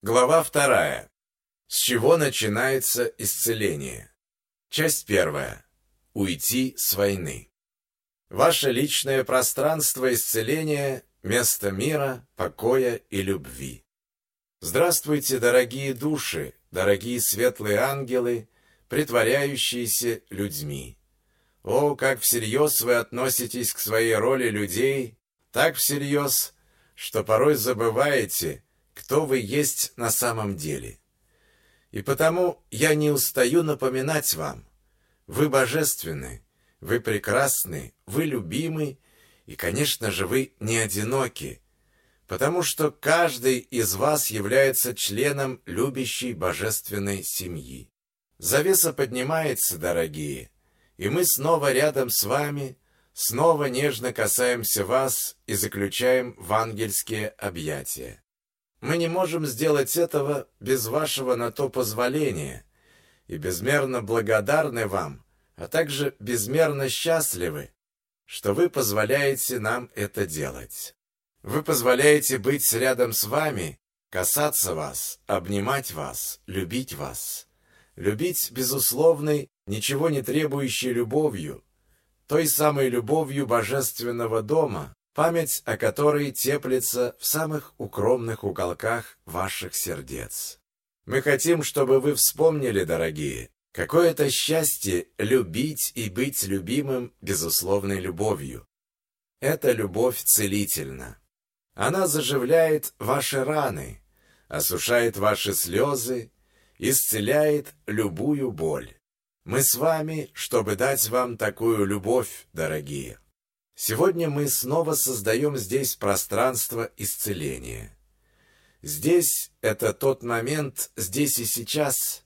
Глава вторая. С чего начинается исцеление? Часть первая. Уйти с войны. Ваше личное пространство исцеления – место мира, покоя и любви. Здравствуйте, дорогие души, дорогие светлые ангелы, притворяющиеся людьми. О, как всерьез вы относитесь к своей роли людей, так всерьез, что порой забываете – кто вы есть на самом деле. И потому я не устаю напоминать вам, вы божественны, вы прекрасны, вы любимы, и, конечно же, вы не одиноки, потому что каждый из вас является членом любящей божественной семьи. Завеса поднимается, дорогие, и мы снова рядом с вами, снова нежно касаемся вас и заключаем в ангельские объятия. Мы не можем сделать этого без вашего на то позволения и безмерно благодарны вам, а также безмерно счастливы, что вы позволяете нам это делать. Вы позволяете быть рядом с вами, касаться вас, обнимать вас, любить вас. Любить безусловной, ничего не требующей любовью, той самой любовью божественного дома, память о которой теплится в самых укромных уголках ваших сердец. Мы хотим, чтобы вы вспомнили, дорогие, какое это счастье любить и быть любимым безусловной любовью. Эта любовь целительна. Она заживляет ваши раны, осушает ваши слезы, исцеляет любую боль. Мы с вами, чтобы дать вам такую любовь, дорогие. Сегодня мы снова создаем здесь пространство исцеления. Здесь это тот момент, здесь и сейчас,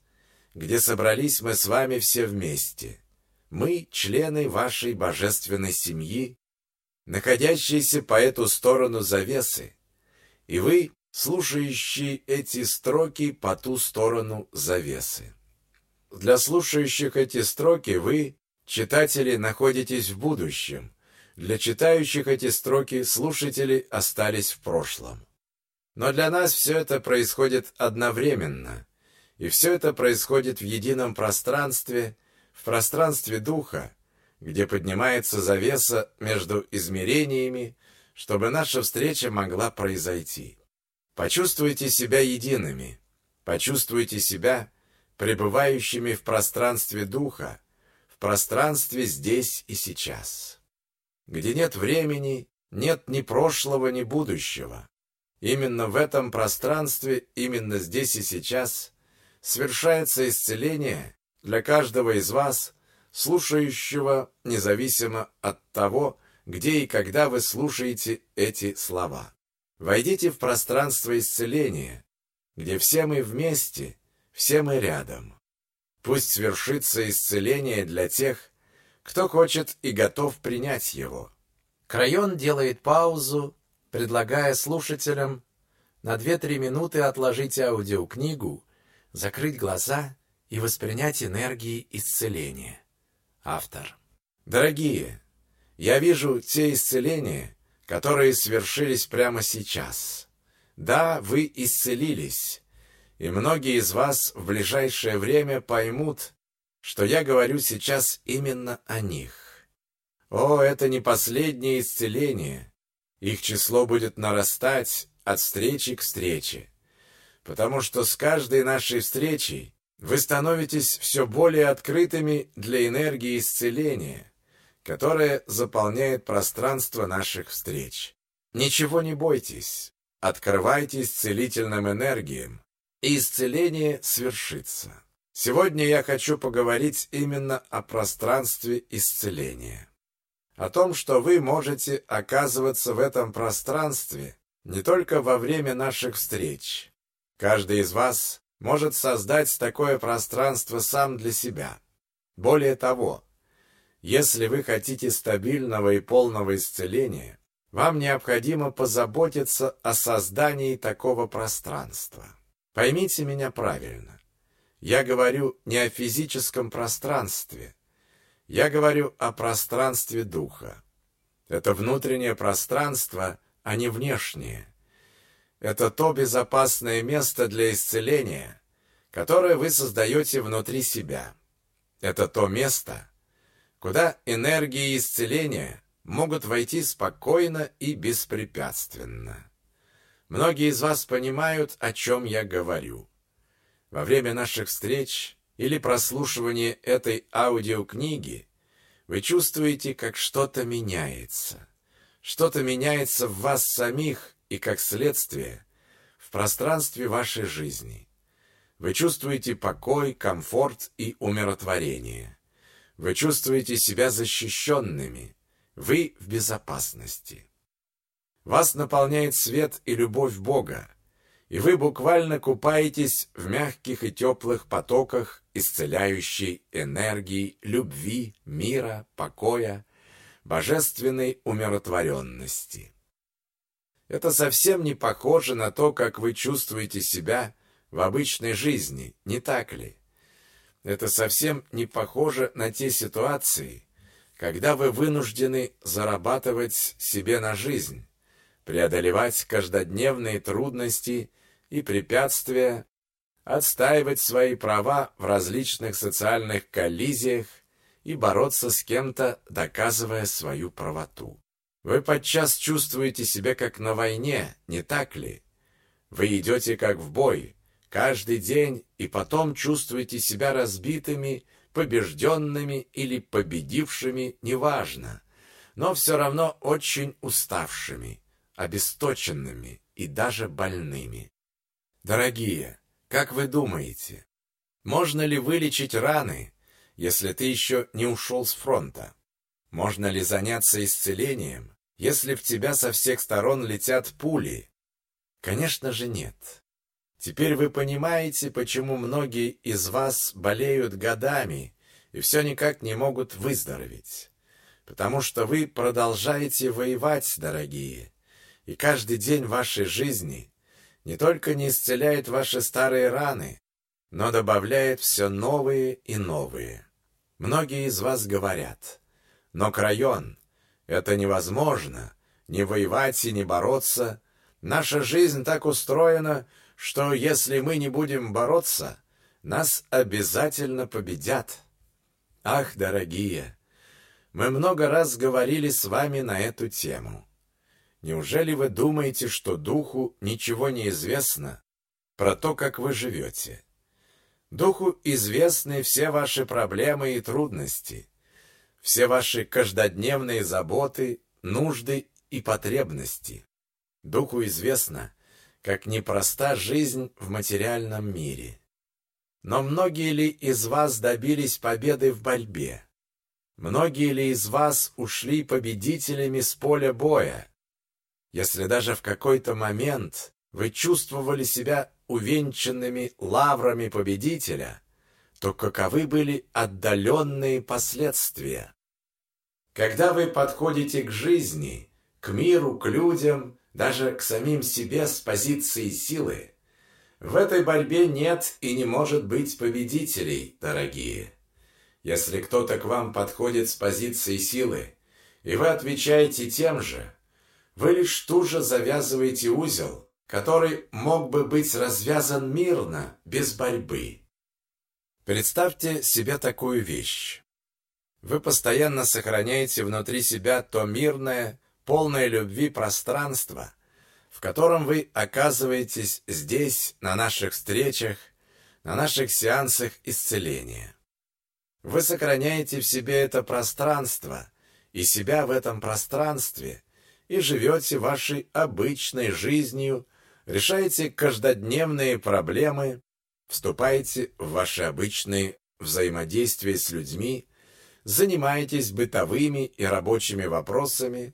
где собрались мы с вами все вместе. Мы, члены вашей божественной семьи, находящиеся по эту сторону завесы, и вы, слушающие эти строки по ту сторону завесы. Для слушающих эти строки вы, читатели, находитесь в будущем, для читающих эти строки слушатели остались в прошлом. Но для нас все это происходит одновременно, и все это происходит в едином пространстве, в пространстве духа, где поднимается завеса между измерениями, чтобы наша встреча могла произойти. Почувствуйте себя едиными, почувствуйте себя пребывающими в пространстве духа, в пространстве здесь и сейчас где нет времени, нет ни прошлого, ни будущего. Именно в этом пространстве, именно здесь и сейчас совершается исцеление для каждого из вас, слушающего независимо от того, где и когда вы слушаете эти слова. Войдите в пространство исцеления, где все мы вместе, все мы рядом. Пусть свершится исцеление для тех, кто хочет и готов принять его. Крайон делает паузу, предлагая слушателям на 2-3 минуты отложить аудиокнигу, закрыть глаза и воспринять энергии исцеления. Автор. Дорогие, я вижу те исцеления, которые свершились прямо сейчас. Да, вы исцелились, и многие из вас в ближайшее время поймут, что я говорю сейчас именно о них. О, это не последнее исцеление. Их число будет нарастать от встречи к встрече. Потому что с каждой нашей встречей вы становитесь все более открытыми для энергии исцеления, которая заполняет пространство наших встреч. Ничего не бойтесь, открывайтесь целительным энергиям, и исцеление свершится. Сегодня я хочу поговорить именно о пространстве исцеления. О том, что вы можете оказываться в этом пространстве не только во время наших встреч. Каждый из вас может создать такое пространство сам для себя. Более того, если вы хотите стабильного и полного исцеления, вам необходимо позаботиться о создании такого пространства. Поймите меня правильно. Я говорю не о физическом пространстве. Я говорю о пространстве духа. Это внутреннее пространство, а не внешнее. это то безопасное место для исцеления, которое вы создаете внутри себя. Это то место, куда энергии исцеления могут войти спокойно и беспрепятственно. Многие из вас понимают, о чем я говорю. Во время наших встреч или прослушивания этой аудиокниги вы чувствуете, как что-то меняется. Что-то меняется в вас самих и, как следствие, в пространстве вашей жизни. Вы чувствуете покой, комфорт и умиротворение. Вы чувствуете себя защищенными. Вы в безопасности. Вас наполняет свет и любовь Бога, и вы буквально купаетесь в мягких и теплых потоках исцеляющей энергии, любви, мира, покоя, божественной умиротворенности. Это совсем не похоже на то, как вы чувствуете себя в обычной жизни, не так ли? Это совсем не похоже на те ситуации, когда вы вынуждены зарабатывать себе на жизнь, преодолевать каждодневные трудности и препятствия, отстаивать свои права в различных социальных коллизиях и бороться с кем-то, доказывая свою правоту. Вы подчас чувствуете себя как на войне, не так ли? Вы идете как в бой, каждый день, и потом чувствуете себя разбитыми, побежденными или победившими, неважно, но все равно очень уставшими обесточенными и даже больными. Дорогие, как вы думаете, можно ли вылечить раны, если ты еще не ушел с фронта? Можно ли заняться исцелением, если в тебя со всех сторон летят пули? Конечно же нет. Теперь вы понимаете, почему многие из вас болеют годами и все никак не могут выздороветь. Потому что вы продолжаете воевать, дорогие, и каждый день вашей жизни не только не исцеляет ваши старые раны, но добавляет все новые и новые. Многие из вас говорят, но Крайон, это невозможно, не воевать и не бороться. Наша жизнь так устроена, что если мы не будем бороться, нас обязательно победят. Ах, дорогие, мы много раз говорили с вами на эту тему. Неужели вы думаете, что Духу ничего не известно про то, как вы живете? Духу известны все ваши проблемы и трудности, все ваши каждодневные заботы, нужды и потребности. Духу известно, как непроста жизнь в материальном мире. Но многие ли из вас добились победы в борьбе? Многие ли из вас ушли победителями с поля боя? Если даже в какой-то момент вы чувствовали себя увенчанными лаврами победителя, то каковы были отдаленные последствия? Когда вы подходите к жизни, к миру, к людям, даже к самим себе с позиции силы, в этой борьбе нет и не может быть победителей, дорогие. Если кто-то к вам подходит с позиции силы, и вы отвечаете тем же, вы лишь туже завязываете узел, который мог бы быть развязан мирно, без борьбы. Представьте себе такую вещь. Вы постоянно сохраняете внутри себя то мирное, полное любви пространство, в котором вы оказываетесь здесь, на наших встречах, на наших сеансах исцеления. Вы сохраняете в себе это пространство, и себя в этом пространстве – и живете вашей обычной жизнью, решаете каждодневные проблемы, вступаете в ваши обычные взаимодействия с людьми, занимаетесь бытовыми и рабочими вопросами,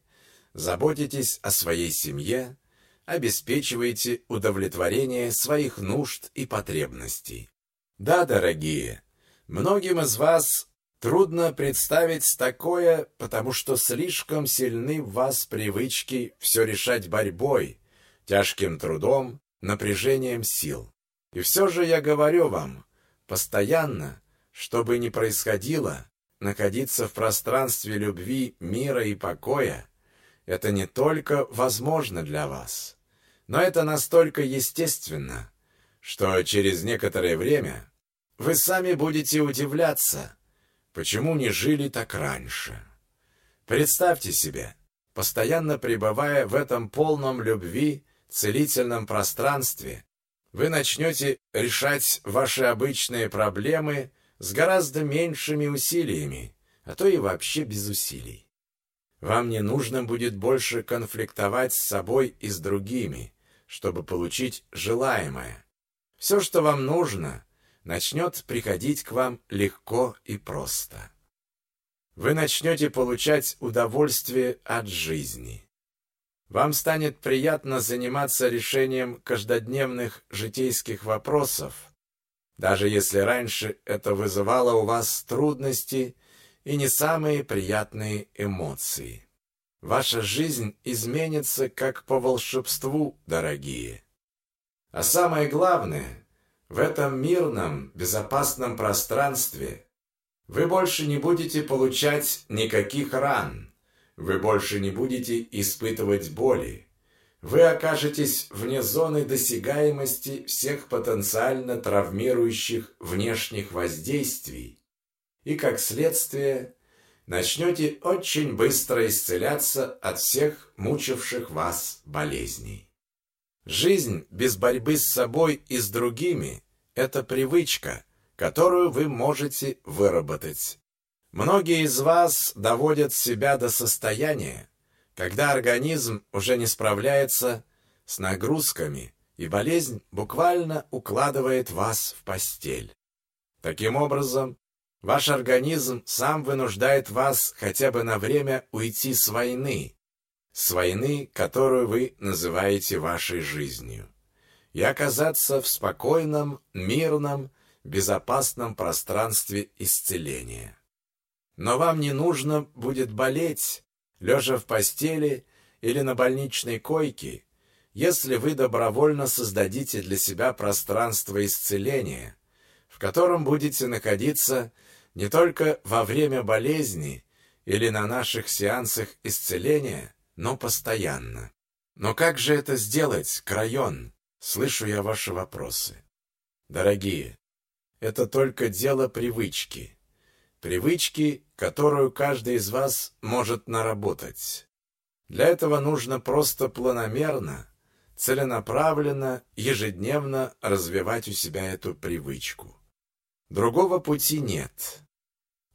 заботитесь о своей семье, обеспечиваете удовлетворение своих нужд и потребностей. Да, дорогие, многим из вас Трудно представить такое, потому что слишком сильны в вас привычки все решать борьбой, тяжким трудом, напряжением сил. И все же я говорю вам, постоянно, что бы ни происходило, находиться в пространстве любви, мира и покоя – это не только возможно для вас, Но это настолько естественно, что через некоторое время вы сами будете удивляться, почему не жили так раньше. Представьте себе, постоянно пребывая в этом полном любви, целительном пространстве, вы начнете решать ваши обычные проблемы с гораздо меньшими усилиями, а то и вообще без усилий. Вам не нужно будет больше конфликтовать с собой и с другими, чтобы получить желаемое. Все, что вам нужно, начнет приходить к вам легко и просто. Вы начнете получать удовольствие от жизни. Вам станет приятно заниматься решением каждодневных житейских вопросов, даже если раньше это вызывало у вас трудности и не самые приятные эмоции. Ваша жизнь изменится как по волшебству, дорогие. А самое главное, в этом мирном, безопасном пространстве вы больше не будете получать никаких ран, вы больше не будете испытывать боли, вы окажетесь вне зоны досягаемости всех потенциально травмирующих внешних воздействий и, как следствие, начнете очень быстро исцеляться от всех мучивших вас болезней. Жизнь без борьбы с собой и с другими – это привычка, которую вы можете выработать. Многие из вас доводят себя до состояния, когда организм уже не справляется с нагрузками, и болезнь буквально укладывает вас в постель. Таким образом, ваш организм сам вынуждает вас хотя бы на время уйти с войны, с войны, которую вы называете вашей жизнью, и оказаться в спокойном, мирном, безопасном пространстве исцеления. Но вам не нужно будет болеть, лежа в постели или на больничной койке, если вы добровольно создадите для себя пространство исцеления, в котором будете находиться не только во время болезни или на наших сеансах исцеления, но постоянно. Но как же это сделать, Крайон? Слышу я ваши вопросы. Дорогие, это только дело привычки привычки, которую каждый из вас может наработать. Для этого нужно просто планомерно, целенаправленно, ежедневно развивать у себя эту привычку. Другого пути нет.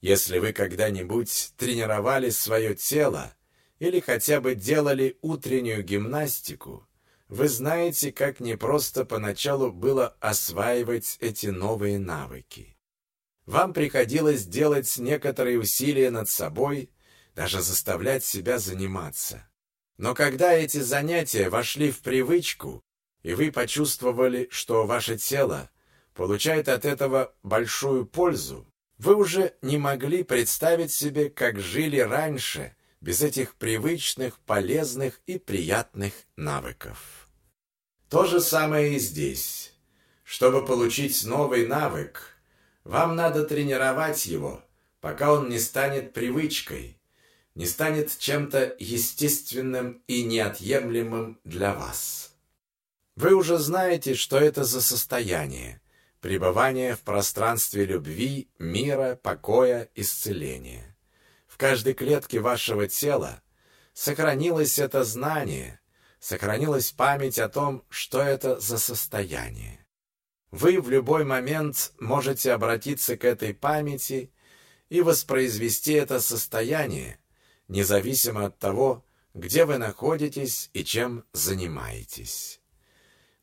Если вы когда-нибудь тренировали свое тело или хотя бы делали утреннюю гимнастику, вы знаете, как непросто поначалу было осваивать эти новые навыки. Вам приходилось делать некоторые усилия над собой, даже заставлять себя заниматься. Но когда эти занятия вошли в привычку, и вы почувствовали, что ваше тело получает от этого большую пользу, вы уже не могли представить себе, как жили раньше, без этих привычных, полезных и приятных навыков. То же самое и здесь. Чтобы получить новый навык – вам надо тренировать его, пока он не станет привычкой, не станет чем-то естественным и неотъемлемым для вас. Вы уже знаете, что это за состояние, пребывание в пространстве любви, мира, покоя, исцеления. В каждой клетке вашего тела сохранилось это знание, сохранилась память о том, что это за состояние. Вы в любой момент можете обратиться к этой памяти и воспроизвести это состояние, независимо от того, где вы находитесь и чем занимаетесь.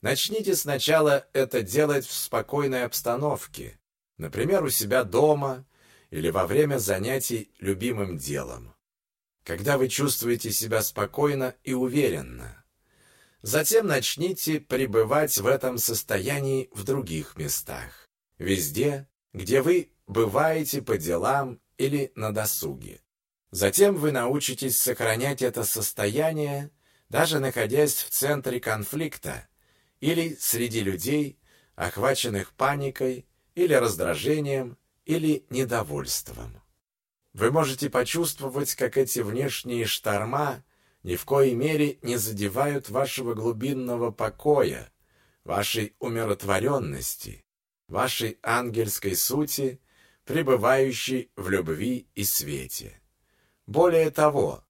Начните сначала это делать в спокойной обстановке, например, у себя дома или во время занятий любимым делом. Когда вы чувствуете себя спокойно и уверенно – Затем начните пребывать в этом состоянии в других местах. Везде, где вы бываете по делам или на досуге. Затем вы научитесь сохранять это состояние, даже находясь в центре конфликта или среди людей, охваченных паникой или раздражением или недовольством. Вы можете почувствовать, как эти внешние шторма ни в коей мере не задевают вашего глубинного покоя, вашей умиротворенности, вашей ангельской сути, пребывающей в любви и свете. Более того,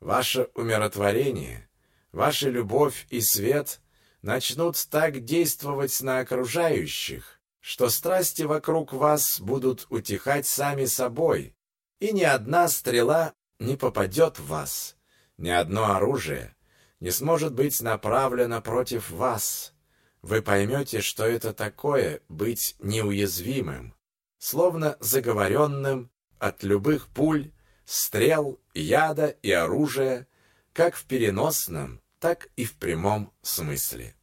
ваше умиротворение, ваша любовь и свет начнут так действовать на окружающих, что страсти вокруг вас будут утихать сами собой, и ни одна стрела не попадет в вас, ни одно оружие не сможет быть направлено против вас. Вы поймете, что это такое быть неуязвимым, словно заговоренным от любых пуль, стрел, яда и оружия, как в переносном, так и в прямом смысле.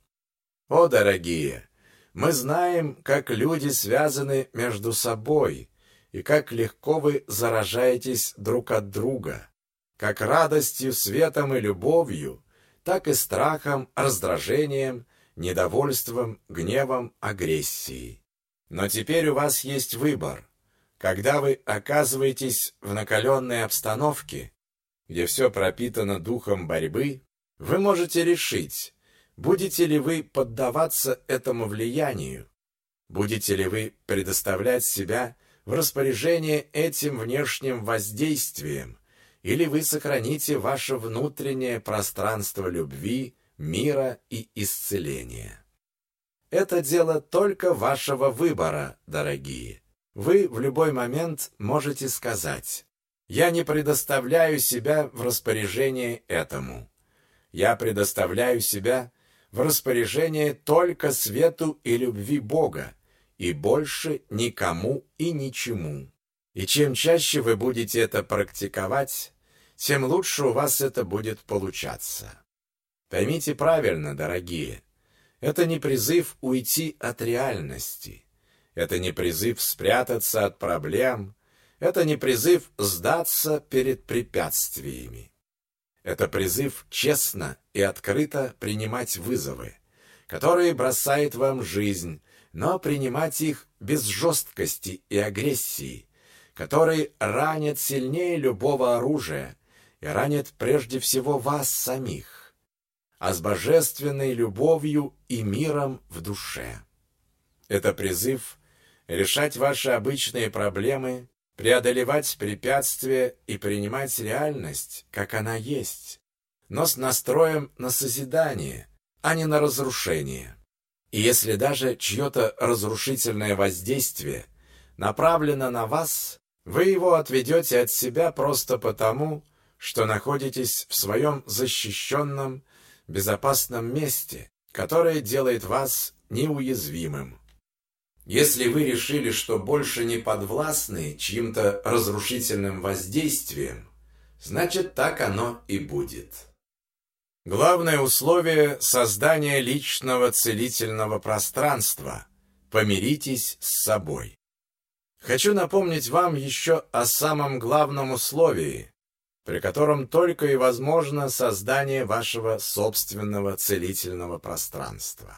О, дорогие, мы знаем, как люди связаны между собой и как легко вы заражаетесь друг от друга, как радостью, светом и любовью, так и страхом, раздражением, недовольством, гневом, агрессией. Но теперь у вас есть выбор. Когда вы оказываетесь в накаленной обстановке, где все пропитано духом борьбы, вы можете решить, будете ли вы поддаваться этому влиянию, будете ли вы предоставлять себя в распоряжение этим внешним воздействием, или вы сохраните ваше внутреннее пространство любви, мира и исцеления. Это дело только вашего выбора, дорогие. Вы в любой момент можете сказать «Я не предоставляю себя в распоряжение этому. Я предоставляю себя в распоряжение только свету и любви Бога, и больше никому и ничему. И чем чаще вы будете это практиковать, тем лучше у вас это будет получаться. Поймите правильно, дорогие, это не призыв уйти от реальности. Это не призыв спрятаться от проблем. Это не призыв сдаться перед препятствиями. Это призыв честно и открыто принимать вызовы, которые бросает вам жизнь, но принимать их без жесткости и агрессии, которые ранят сильнее любого оружия и ранят прежде всего вас самих а с божественной любовью и миром в душе. Это призыв решать ваши обычные проблемы, преодолевать препятствия и принимать реальность, как она есть, но с настроем на созидание, а не на разрушение. И если даже чье-то разрушительное воздействие направлено на вас, вы его отведете от себя просто потому, что находитесь в своем защищенном безопасном месте, которое делает вас неуязвимым. Если вы решили, что больше не подвластны чьим-то разрушительным воздействием, значит так оно и будет. Главное условие создания личного целительного пространства – помиритесь с собой. Хочу напомнить вам еще о самом главном условии, при котором только и возможно создание вашего собственного целительного пространства.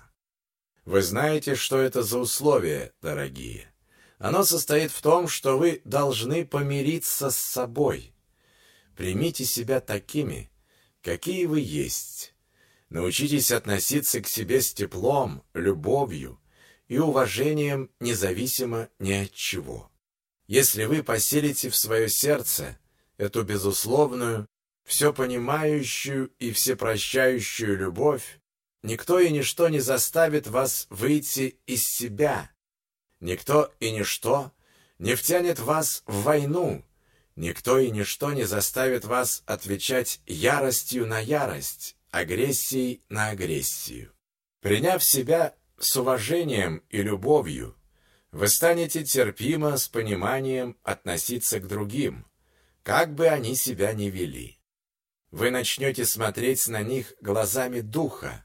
Вы знаете, что это за условие, дорогие. Оно состоит в том, что вы должны помириться с собой. Примите себя такими, какие вы есть. Научитесь относиться к себе с теплом, любовью и уважением независимо ни от чего. Если вы поселите в свое сердце эту безусловную, все понимающую и всепрощающую любовь, никто и ничто не заставит вас выйти из себя. Никто и ничто не втянет вас в войну. Никто и ничто не заставит вас отвечать яростью на ярость, агрессией на агрессию. Приняв себя с уважением и любовью, вы станете терпимо с пониманием относиться к другим, как бы они себя ни вели. Вы начнете смотреть на них глазами духа,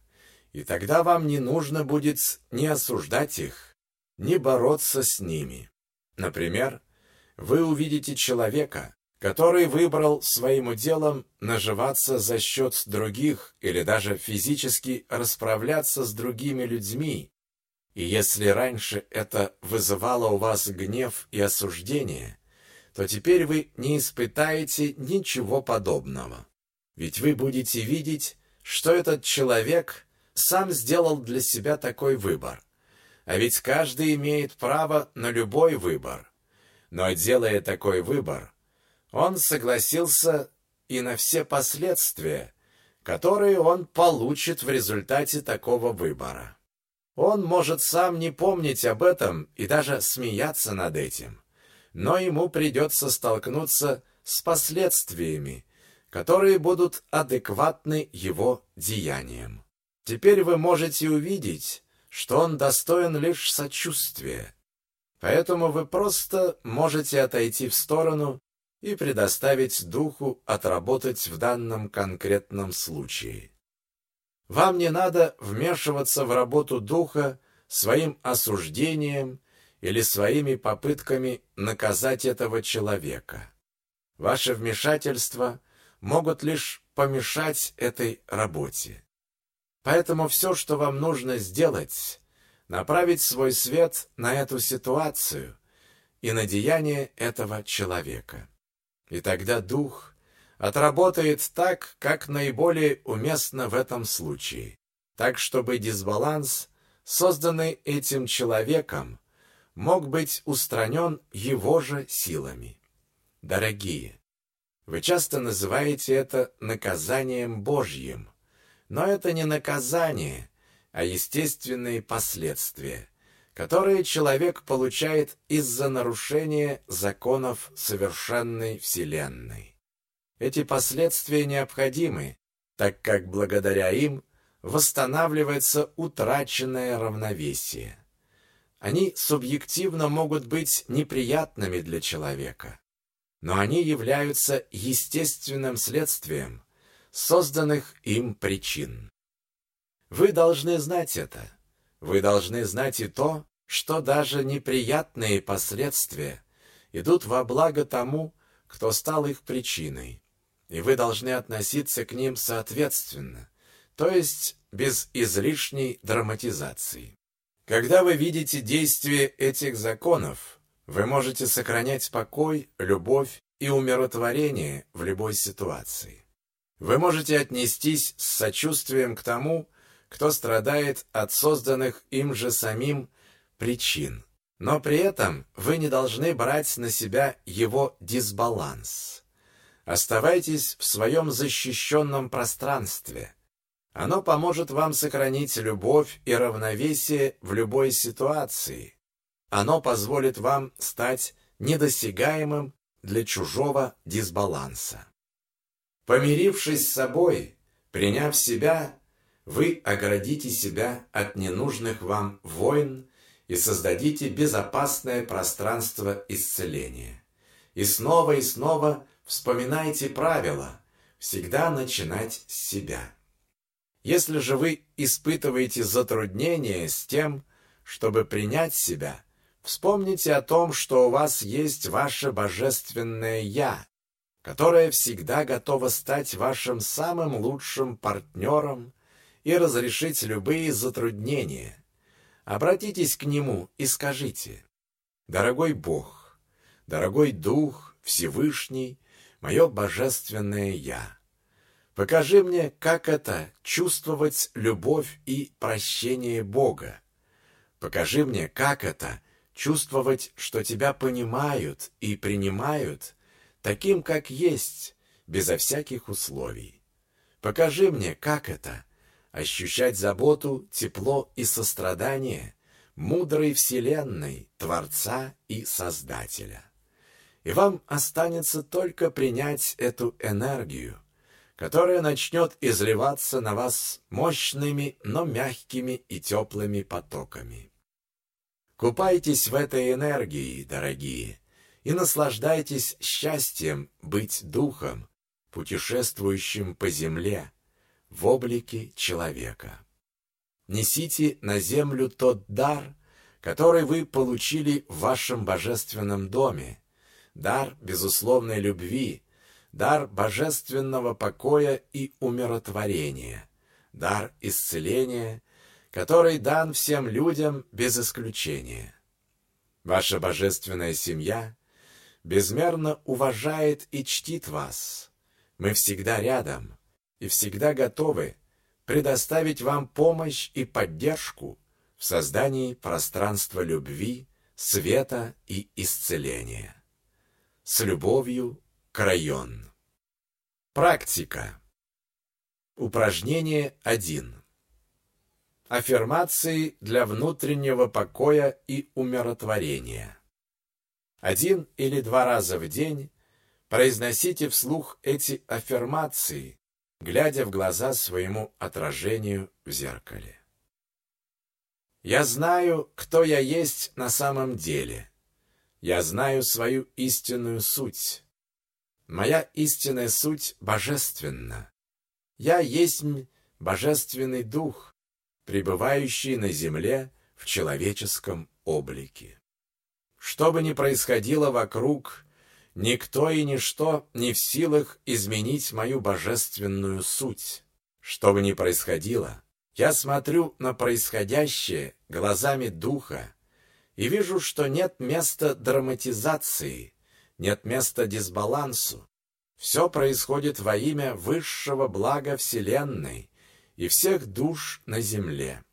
и тогда вам не нужно будет ни осуждать их, ни бороться с ними. Например, вы увидите человека, который выбрал своим делом наживаться за счет других или даже физически расправляться с другими людьми, и если раньше это вызывало у вас гнев и осуждение, то теперь вы не испытаете ничего подобного. Ведь вы будете видеть, что этот человек сам сделал для себя такой выбор. А ведь каждый имеет право на любой выбор. Но делая такой выбор, он согласился и на все последствия, которые он получит в результате такого выбора. Он может сам не помнить об этом и даже смеяться над этим, но ему придется столкнуться с последствиями, которые будут адекватны его деяниям. Теперь вы можете увидеть, что он достоин лишь сочувствия. Поэтому вы просто можете отойти в сторону и предоставить духу отработать в данном конкретном случае. Вам не надо вмешиваться в работу духа своим осуждением или своими попытками наказать этого человека. Ваше вмешательство могут лишь помешать этой работе. Поэтому все, что вам нужно сделать, направить свой свет на эту ситуацию и на деяние этого человека. И тогда дух отработает так, как наиболее уместно в этом случае, так чтобы дисбаланс, созданный этим человеком, мог быть устранен его же силами. Дорогие, вы часто называете это наказанием Божьим, но это не наказание, а естественные последствия, которые человек получает из-за нарушения законов совершенной Вселенной. Эти последствия необходимы, так как благодаря им восстанавливается утраченное равновесие. Они субъективно могут быть неприятными для человека, но они являются естественным следствием созданных им причин. Вы должны знать это. Вы должны знать и то, что даже неприятные последствия идут во благо тому, кто стал их причиной, и вы должны относиться к ним соответственно, то есть без излишней драматизации. Когда вы видите действие этих законов, вы можете сохранять покой, любовь и умиротворение в любой ситуации. Вы можете отнестись с сочувствием к тому, кто страдает от созданных им же самим причин. Но при этом вы не должны брать на себя его дисбаланс. Оставайтесь в своем защищенном пространстве. Оно поможет вам сохранить любовь и равновесие в любой ситуации. Оно позволит вам стать недосягаемым для чужого дисбаланса. Помирившись с собой, приняв себя, вы оградите себя от ненужных вам войн и создадите безопасное пространство исцеления. И снова и снова вспоминайте правила всегда начинать с себя. Если же вы испытываете затруднения с тем, чтобы принять себя, вспомните о том, что у вас есть ваше божественное «Я», которое всегда готово стать вашим самым лучшим партнером и разрешить любые затруднения. Обратитесь к Нему и скажите, «Дорогой Бог, дорогой Дух, Всевышний, мое божественное Я, покажи мне, как это чувствовать любовь и прощение Бога. Покажи мне, как это чувствовать, что Тебя понимают и принимают таким, как есть, безо всяких условий. Покажи мне, как это — ощущать заботу, тепло и сострадание мудрой Вселенной, Творца и Создателя. И вам останется только принять эту энергию, которая начнет изливаться на вас мощными, но мягкими и теплыми потоками. Купайтесь в этой энергии, дорогие, и наслаждайтесь счастьем быть духом, путешествующим по земле, в облике человека. Несите на землю тот дар, который вы получили в вашем божественном доме, дар безусловной любви, дар божественного покоя и умиротворения, дар исцеления, который дан всем людям без исключения. Ваша божественная семья безмерно уважает и чтит вас. Мы всегда рядом — и всегда готовы предоставить вам помощь и поддержку в создании пространства любви, света и исцеления. С любовью, Крайон. Практика. Упражнение 1. Аффирмации для внутреннего покоя и умиротворения. Один или два раза в день произносите вслух эти аффирмации, глядя в глаза своему отражению в зеркале. Я знаю, кто я есть на самом деле. Я знаю свою истинную суть. Моя истинная суть божественна. Я есть божественный дух, пребывающий на земле в человеческом облике. Что бы ни происходило вокруг, никто и ничто не в силах изменить мою божественную суть. Что бы ни происходило, я смотрю на происходящее глазами духа и вижу, что нет места драматизации, нет места дисбалансу. Все происходит во имя высшего блага Вселенной и всех душ на земле.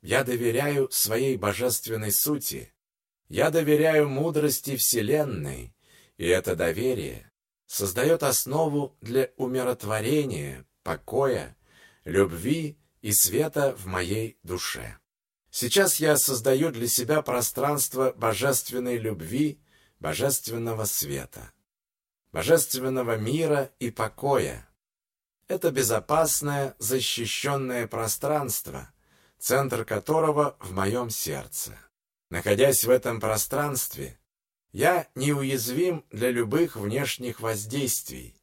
Я доверяю своей божественной сути, я доверяю мудрости Вселенной, и это доверие создает основу для умиротворения, покоя, любви и света в моей душе. Сейчас я создаю для себя пространство божественной любви, божественного света, божественного мира и покоя. Это безопасное, защищенное пространство, центр которого в моем сердце. Находясь в этом пространстве, я неуязвим для любых внешних воздействий.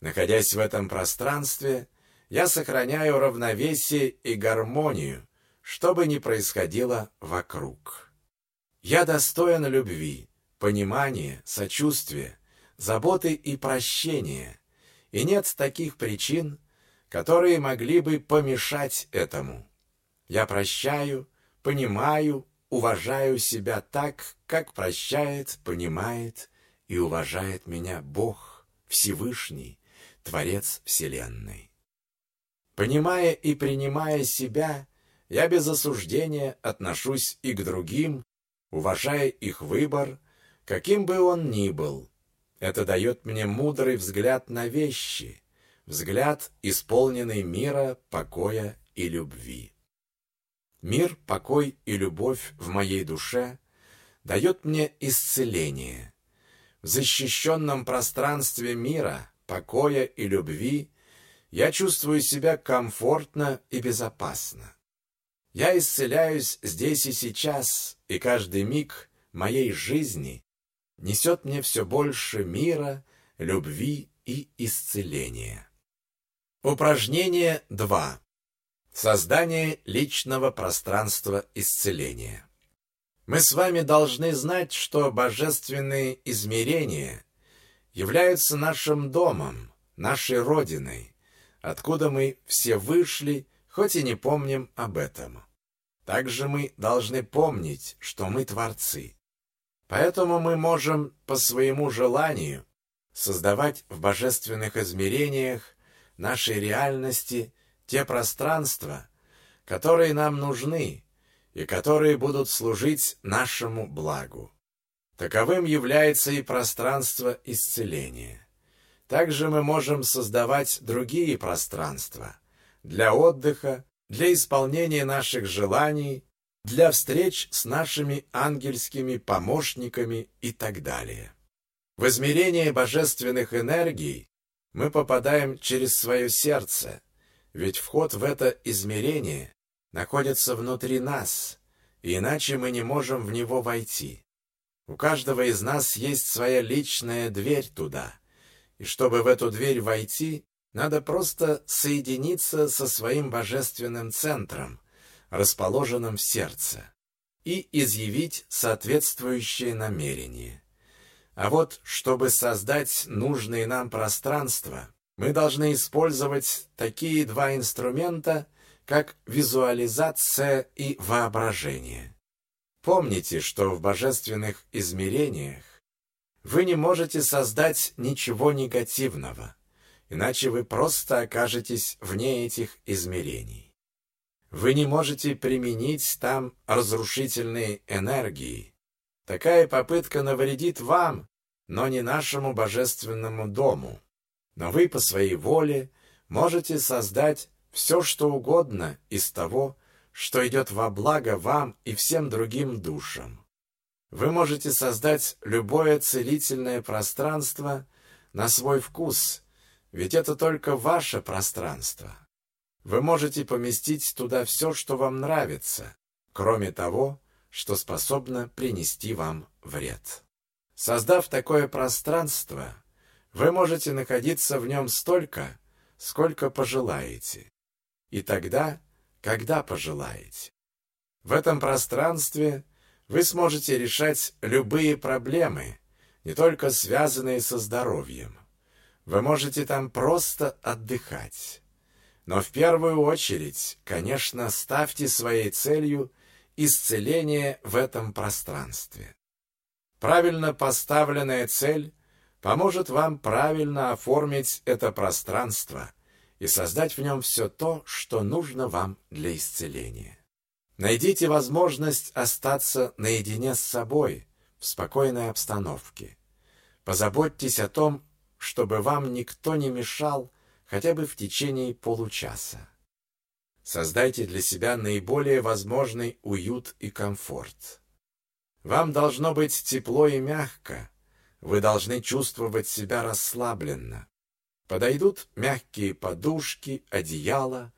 Находясь в этом пространстве, я сохраняю равновесие и гармонию, что бы ни происходило вокруг. Я достоин любви, понимания, сочувствия, заботы и прощения, и нет таких причин, которые могли бы помешать этому. Я прощаю, понимаю, уважаю себя так, как прощает, понимает и уважает меня Бог, Всевышний, Творец Вселенной. Понимая и принимая себя, я без осуждения отношусь и к другим, уважая их выбор, каким бы он ни был. Это дает мне мудрый взгляд на вещи, взгляд, исполненный мира, покоя и любви. Мир, покой и любовь в моей душе дает мне исцеление. В защищенном пространстве мира, покоя и любви я чувствую себя комфортно и безопасно. Я исцеляюсь здесь и сейчас, и каждый миг моей жизни несет мне все больше мира, любви и исцеления. Упражнение 2. Создание личного пространства исцеления. Мы с вами должны знать, что божественные измерения являются нашим домом, нашей родиной, откуда мы все вышли, хоть и не помним об этом. Также мы должны помнить, что мы творцы. Поэтому мы можем по своему желанию создавать в божественных измерениях нашей реальности – те пространства, которые нам нужны и которые будут служить нашему благу. Таковым является и пространство исцеления. Также мы можем создавать другие пространства для отдыха, для исполнения наших желаний, для встреч с нашими ангельскими помощниками и так далее. В измерение божественных энергий мы попадаем через свое сердце, ведь вход в это измерение находится внутри нас, и иначе мы не можем в него войти. У каждого из нас есть своя личная дверь туда, и чтобы в эту дверь войти, надо просто соединиться со своим божественным центром, расположенным в сердце, и изъявить соответствующее намерение. А вот, чтобы создать нужные нам пространства, мы должны использовать такие два инструмента, как визуализация и воображение. Помните, что в божественных измерениях вы не можете создать ничего негативного, иначе вы просто окажетесь вне этих измерений. Вы не можете применить там разрушительные энергии. Такая попытка навредит вам, но не нашему божественному дому. Но вы по своей воле можете создать все, что угодно из того, что идет во благо вам и всем другим душам. Вы можете создать любое целительное пространство на свой вкус, ведь это только ваше пространство. Вы можете поместить туда все, что вам нравится, кроме того, что способно принести вам вред. Создав такое пространство, вы можете находиться в нем столько, сколько пожелаете. И тогда, когда пожелаете. В этом пространстве вы сможете решать любые проблемы, не только связанные со здоровьем. Вы можете там просто отдыхать. Но в первую очередь, конечно, ставьте своей целью исцеление в этом пространстве. Правильно поставленная цель поможет вам правильно оформить это пространство и создать в нем все то, что нужно вам для исцеления. Найдите возможность остаться наедине с собой в спокойной обстановке. Позаботьтесь о том, чтобы вам никто не мешал хотя бы в течение получаса. Создайте для себя наиболее возможный уют и комфорт. Вам должно быть тепло и мягко, вы должны чувствовать себя расслабленно. Подойдут мягкие подушки, одеяла,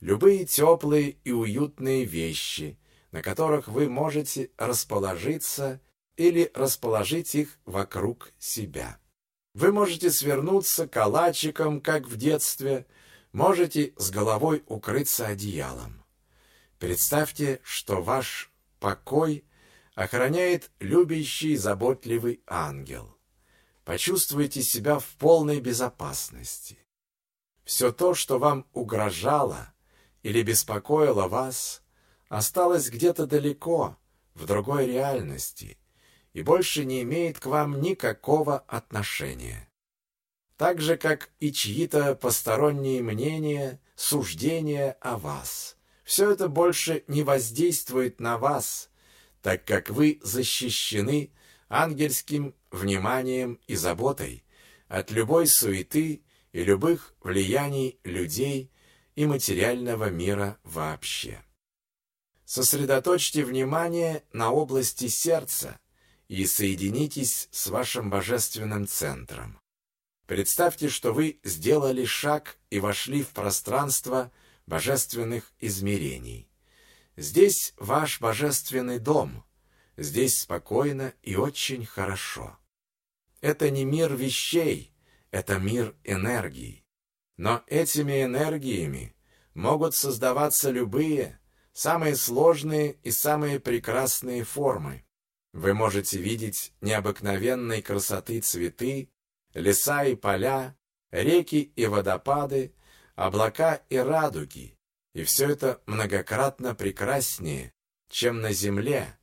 любые теплые и уютные вещи, на которых вы можете расположиться или расположить их вокруг себя. Вы можете свернуться калачиком, как в детстве, можете с головой укрыться одеялом. Представьте, что ваш покой охраняет любящий, заботливый ангел. Почувствуйте себя в полной безопасности. Все то, что вам угрожало или беспокоило вас, осталось где-то далеко, в другой реальности, и больше не имеет к вам никакого отношения. Так же, как и чьи-то посторонние мнения, суждения о вас. Все это больше не воздействует на вас, так как вы защищены ангельским вниманием и заботой от любой суеты и любых влияний людей и материального мира вообще. Сосредоточьте внимание на области сердца и соединитесь с вашим божественным центром. Представьте, что вы сделали шаг и вошли в пространство божественных измерений. Здесь ваш божественный дом. Здесь спокойно и очень хорошо. Это не мир вещей, это мир энергий. Но этими энергиями могут создаваться любые, самые сложные и самые прекрасные формы. Вы можете видеть необыкновенной красоты цветы, леса и поля, реки и водопады, облака и радуги, и все это многократно прекраснее, чем на земле,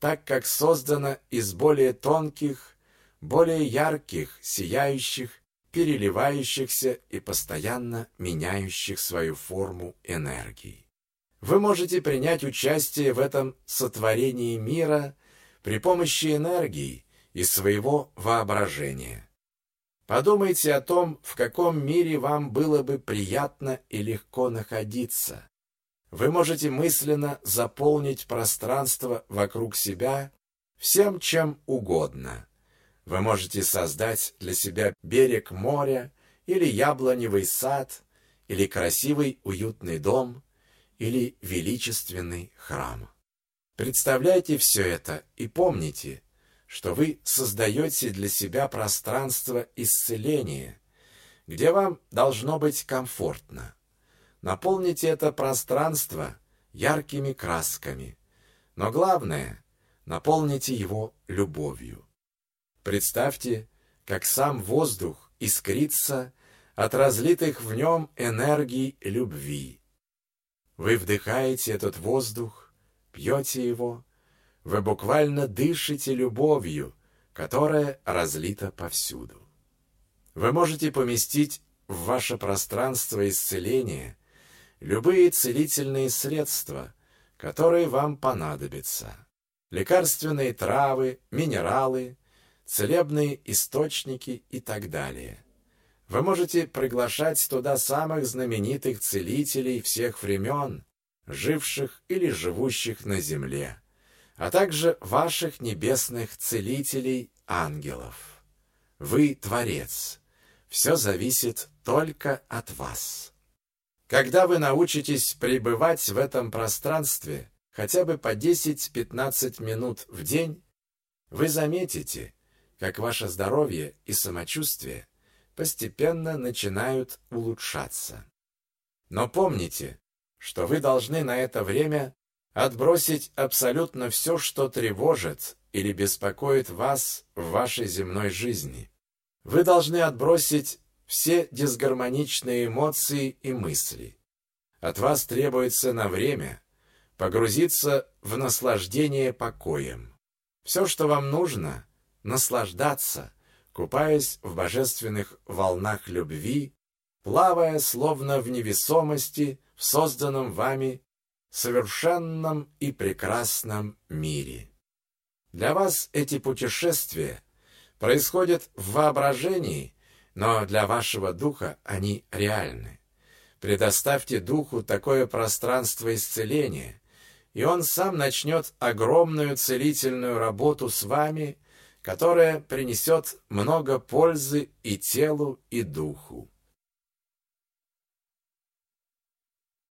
так как создано из более тонких, более ярких, сияющих, переливающихся и постоянно меняющих свою форму энергии. Вы можете принять участие в этом сотворении мира при помощи энергии и своего воображения. Подумайте о том, в каком мире вам было бы приятно и легко находиться. Вы можете мысленно заполнить пространство вокруг себя всем, чем угодно. Вы можете создать для себя берег моря или яблоневый сад, или красивый уютный дом, или величественный храм. Представляйте все это и помните – что вы создаете для себя пространство исцеления, где вам должно быть комфортно. Наполните это пространство яркими красками, но главное – наполните его любовью. Представьте, как сам воздух искрится от разлитых в нем энергий любви. Вы вдыхаете этот воздух, пьете его – вы буквально дышите любовью, которая разлита повсюду. Вы можете поместить в ваше пространство исцеления любые целительные средства, которые вам понадобятся. Лекарственные травы, минералы, целебные источники и так далее. Вы можете приглашать туда самых знаменитых целителей всех времен, живших или живущих на земле, а также ваших небесных целителей, ангелов. Вы Творец. Все зависит только от вас. Когда вы научитесь пребывать в этом пространстве хотя бы по 10-15 минут в день, вы заметите, как ваше здоровье и самочувствие постепенно начинают улучшаться. Но помните, что вы должны на это время отбросить абсолютно все, что тревожит или беспокоит вас в вашей земной жизни. Вы должны отбросить все дисгармоничные эмоции и мысли. От вас требуется на время погрузиться в наслаждение покоем. Все, что вам нужно – наслаждаться, купаясь в божественных волнах любви, плавая словно в невесомости в созданном вами совершенном и прекрасном мире. Для вас эти путешествия происходят в воображении но для вашего духа они реальны. Предоставьте духу такое пространство исцеления, и он сам начнет огромную целительную работу с вами, которая принесет много пользы и телу, и духу.